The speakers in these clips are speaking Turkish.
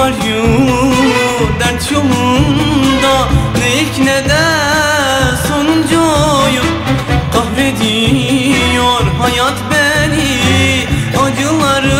var Dert yolunda ne ilk ne de sonuncu sonuncuyum Kahrediyor hayat beni. Acıları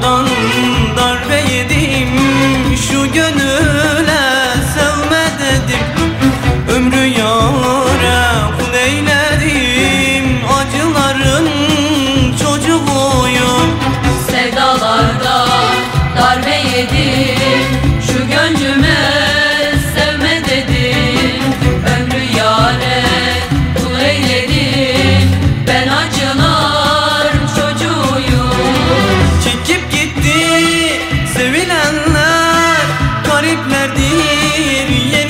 don't gariplerdir.